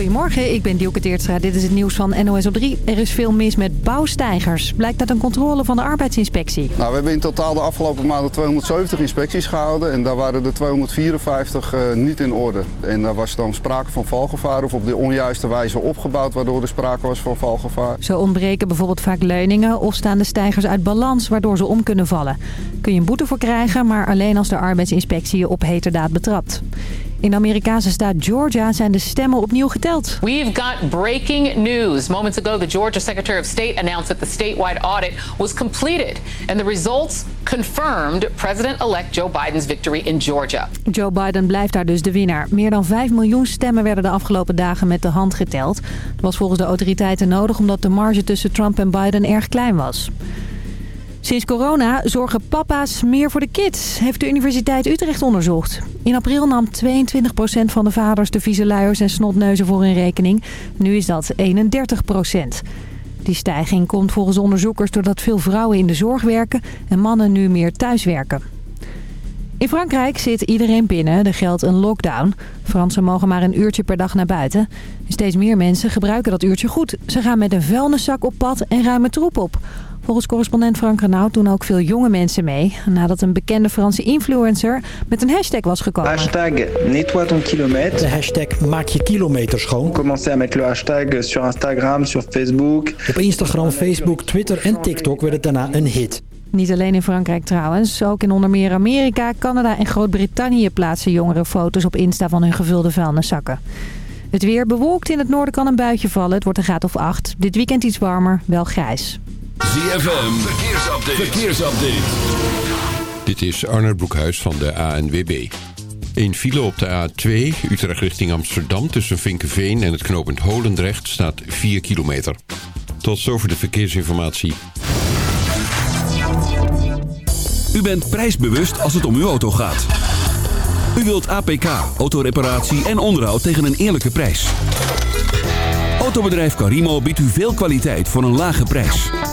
Goedemorgen, ik ben Dielke Teertstra. Dit is het nieuws van NOS op 3. Er is veel mis met bouwstijgers. Blijkt uit een controle van de arbeidsinspectie. Nou, we hebben in totaal de afgelopen maanden 270 inspecties gehouden. En daar waren er 254 uh, niet in orde. En daar was dan sprake van valgevaar of op de onjuiste wijze opgebouwd... waardoor er sprake was van valgevaar. Zo ontbreken bijvoorbeeld vaak leuningen of staan de stijgers uit balans... waardoor ze om kunnen vallen. Kun je een boete voor krijgen, maar alleen als de arbeidsinspectie je op heterdaad betrapt. In de Amerikaanse staat Georgia zijn de stemmen opnieuw geteld. We've got breaking news. Moments ago, the Georgia Secretary of State announced that the statewide audit was completed. And the results confirmed President-elect Joe Biden's victory in Georgia. Joe Biden blijft daar dus de winnaar. Meer dan 5 miljoen stemmen werden de afgelopen dagen met de hand geteld. Dat was volgens de autoriteiten nodig omdat de marge tussen Trump en Biden erg klein was. Sinds corona zorgen papa's meer voor de kids, heeft de Universiteit Utrecht onderzocht. In april nam 22% van de vaders de vieze luiers en snotneuzen voor hun rekening. Nu is dat 31%. Die stijging komt volgens onderzoekers doordat veel vrouwen in de zorg werken en mannen nu meer thuiswerken. In Frankrijk zit iedereen binnen. Er geldt een lockdown. Fransen mogen maar een uurtje per dag naar buiten. Steeds meer mensen gebruiken dat uurtje goed. Ze gaan met een vuilniszak op pad en ruimen troep op. Volgens correspondent Frank Renaud doen ook veel jonge mensen mee. Nadat een bekende Franse influencer met een hashtag was gekomen. Hashtag nettoie ton kilomètre. De hashtag maak je kilometer schoon. Commencez à mettre le hashtag sur Instagram, sur Facebook. Op Instagram, Facebook, Twitter en TikTok werd het daarna een hit. Niet alleen in Frankrijk trouwens. Ook in onder meer Amerika, Canada en Groot-Brittannië plaatsen jongeren foto's op Insta van hun gevulde vuilniszakken. Het weer bewolkt. In het noorden kan een buitje vallen. Het wordt een graad of 8. Dit weekend iets warmer, wel grijs. ZFM, verkeersupdate. verkeersupdate. Dit is Arnold Broekhuis van de ANWB. Een file op de A2, Utrecht richting Amsterdam... tussen Vinkenveen en het knooppunt Holendrecht staat 4 kilometer. Tot zover de verkeersinformatie. U bent prijsbewust als het om uw auto gaat. U wilt APK, autoreparatie en onderhoud tegen een eerlijke prijs. Autobedrijf Carimo biedt u veel kwaliteit voor een lage prijs.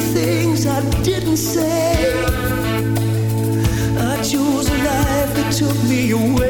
many things I didn't say. I chose a life that took me away.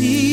see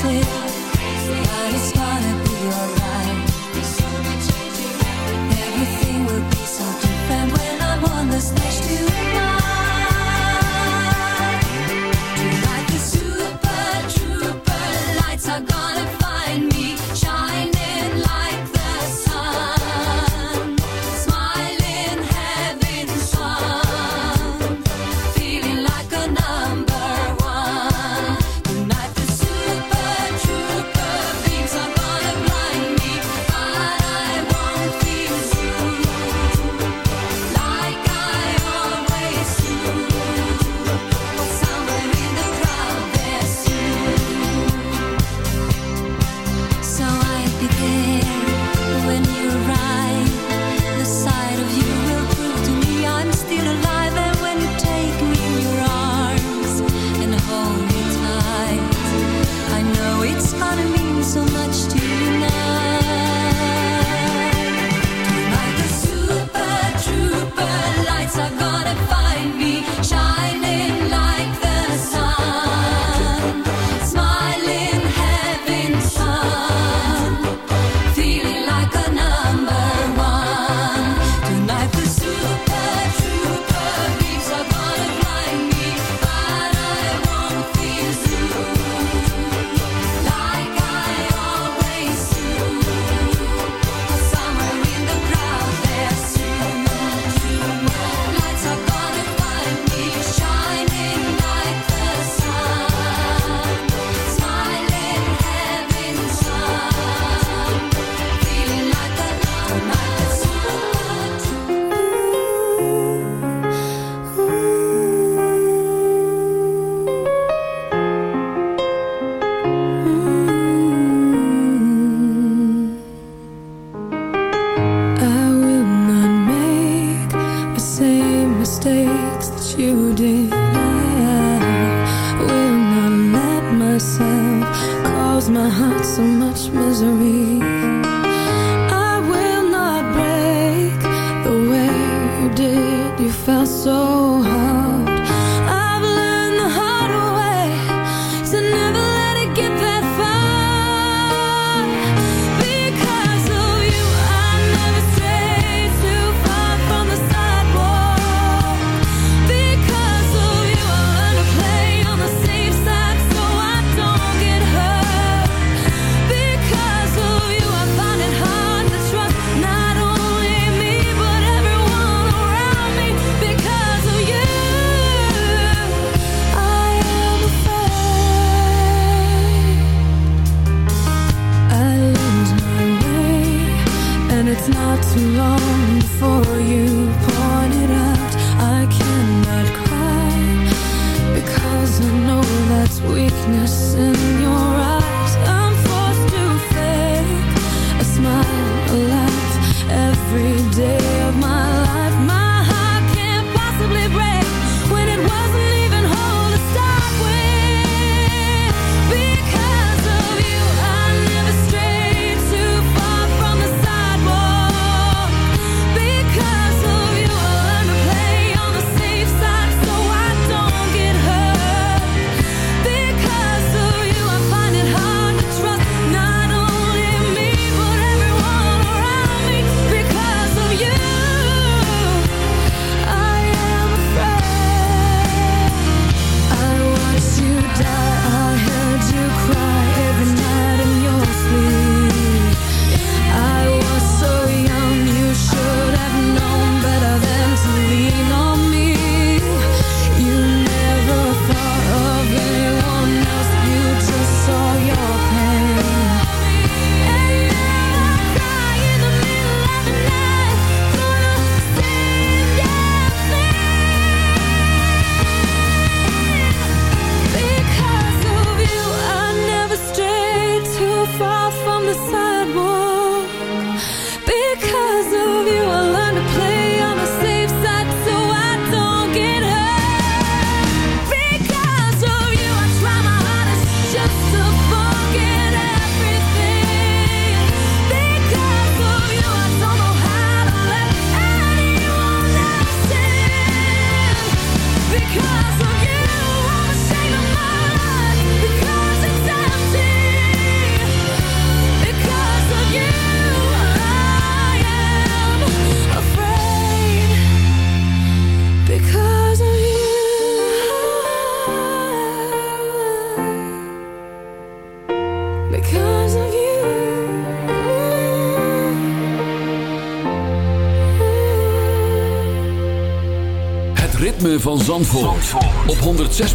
最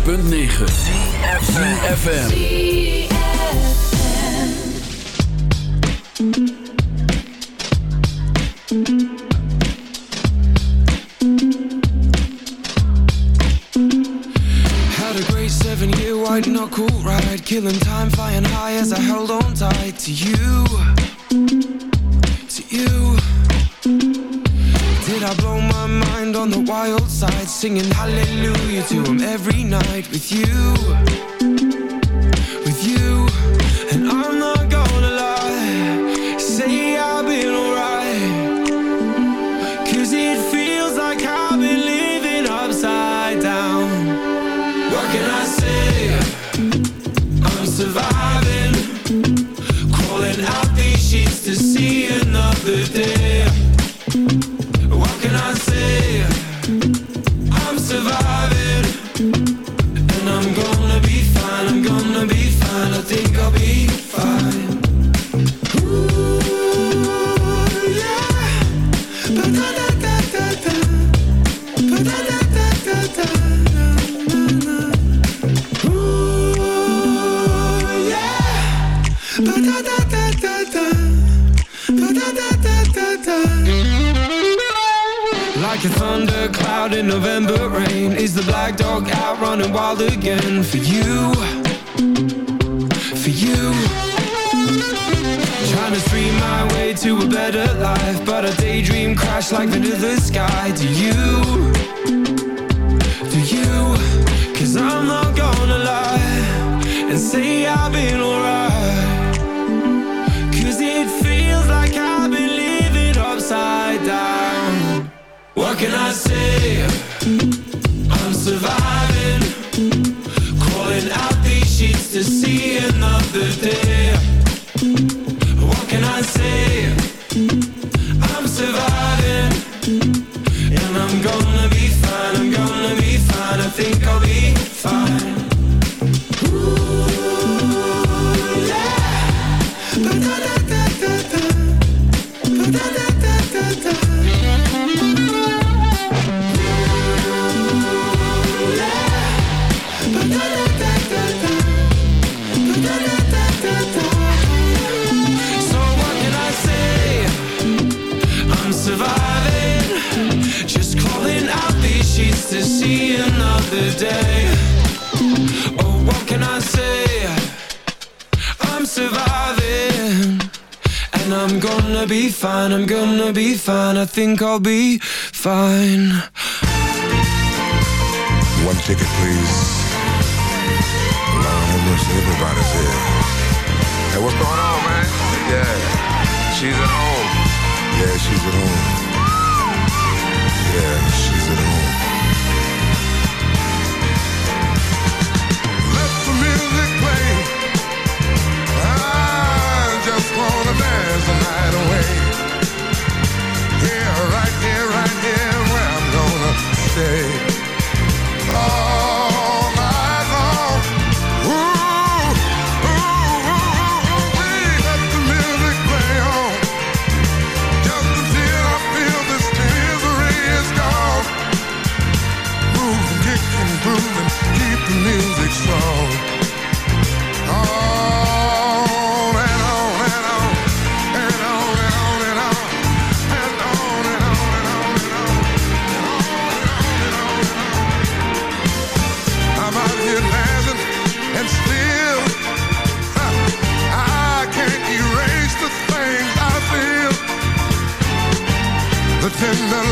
106.9 FM. Had a great seven-year white knuckle ride Killing time, flying high as I held on tight to you Did I blow my mind on the wild side Singing hallelujah to him every night With you? With you. And I'm the black dog out running wild again for you, for you. Trying to stream my way to a better life, but a daydream crash like into the sky. Do you, do you? Cause I'm not gonna lie and say I've been alright. Cause it feels like I've been living upside down. What can I say? surviving. Calling out these sheets to see another day. Think I'll be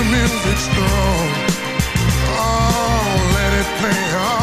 the music strong. Oh, let it play on.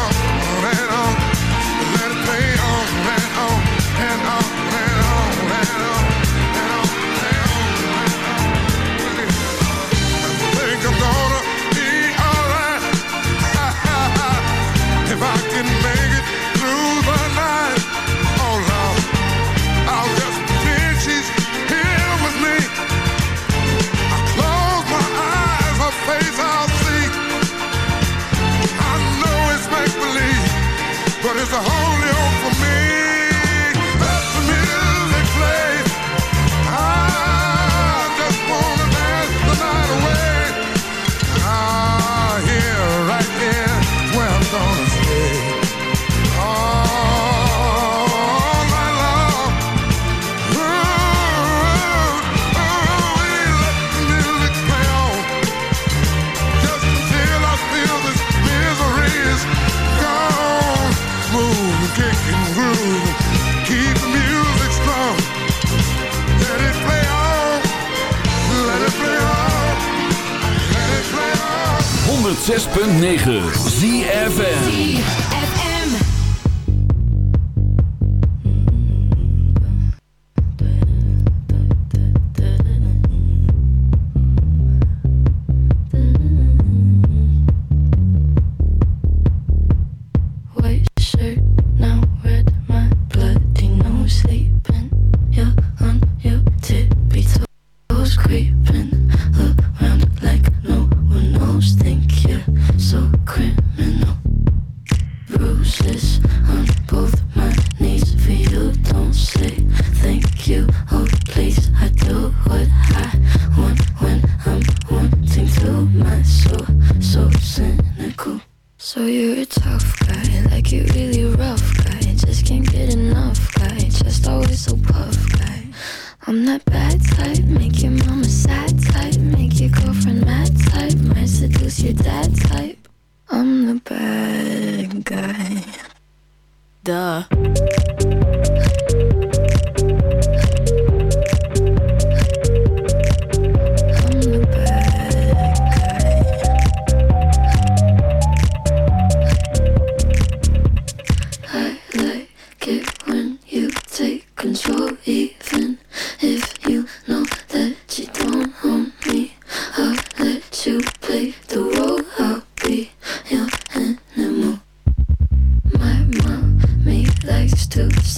106.9 ZFN to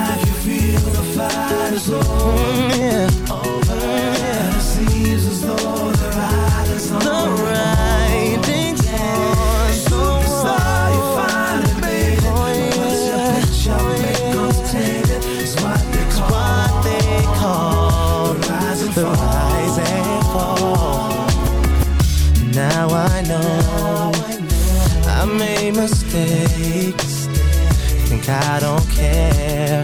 tide is low. Mm, yeah. Over yeah. the seas is low. The ride is on. The riding's you find it, baby. Oh, your picture oh, yeah. becomes tainted. It's what they call. The rise and the. Rise and fall. Now I, know. I made mistakes. Think I don't care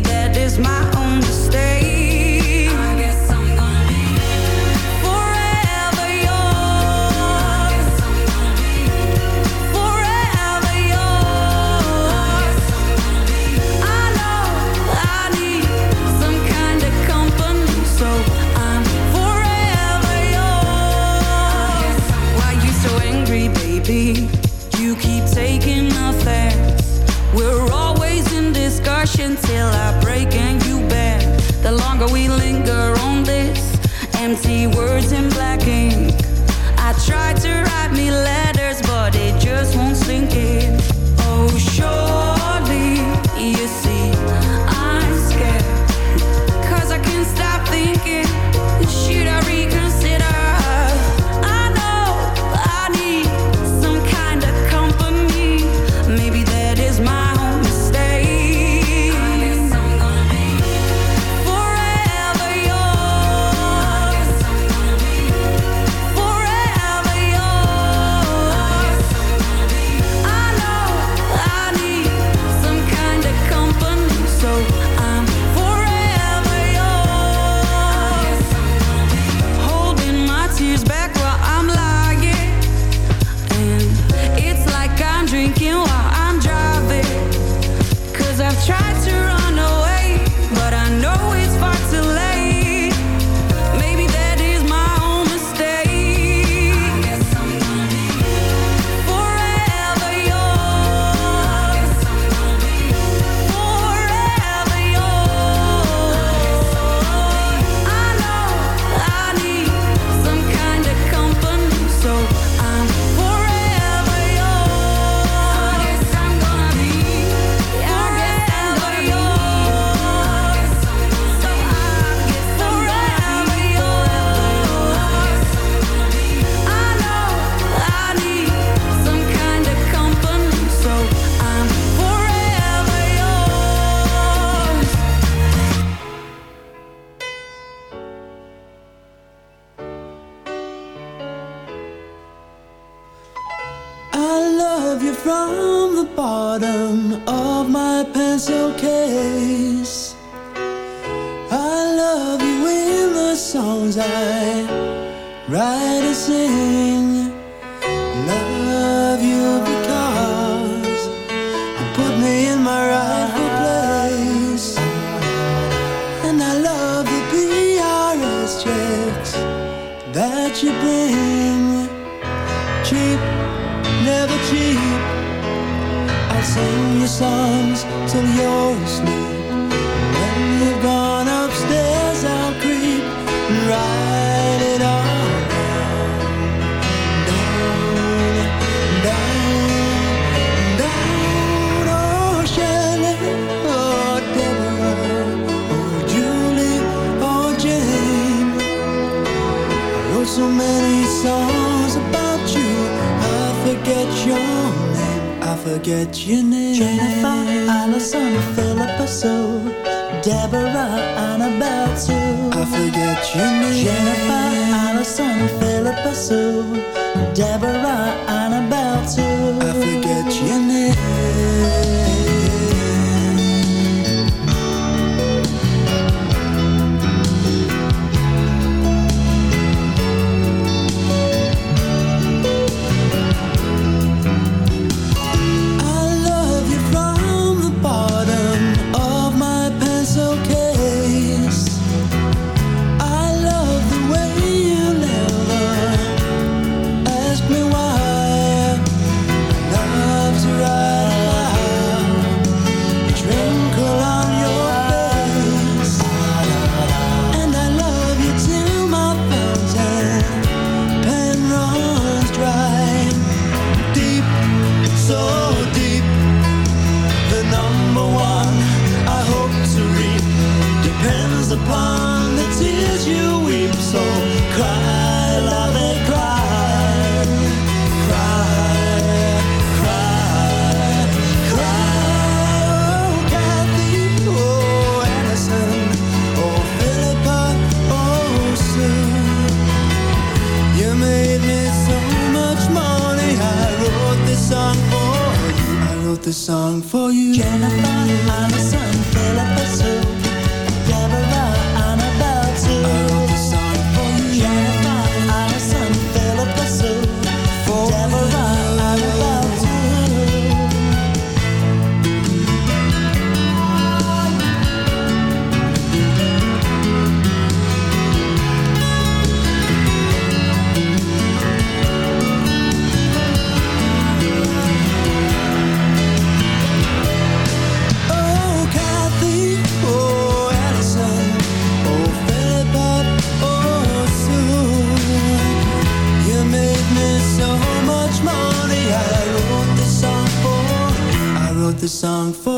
that is my words in Allison, Philippa Sue, Deborah, Annabelle too. I forget you. song for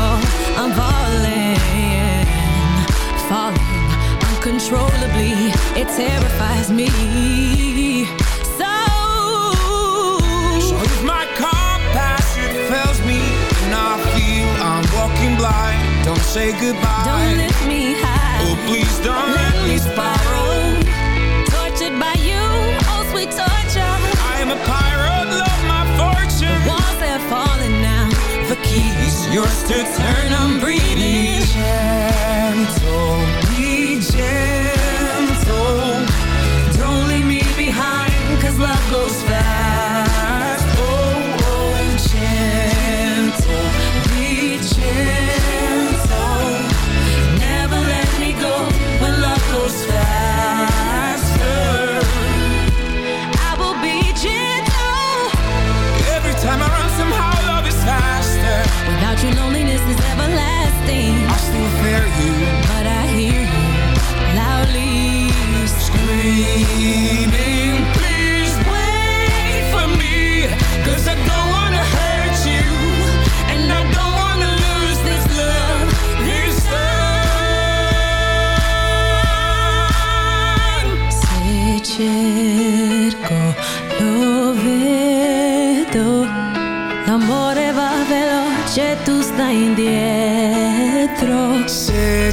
I'm falling, falling Uncontrollably, it terrifies me. So my fails me And I feel I'm walking blind Don't say goodbye. Don't lift me high Oh please don't let, let me spiral. Tortured by you, oh sweet torture yours to turn. I'm breathing. Be gentle, be gentle. acerco, lo vedo. L'amore va veloce, tu stai indietro. Se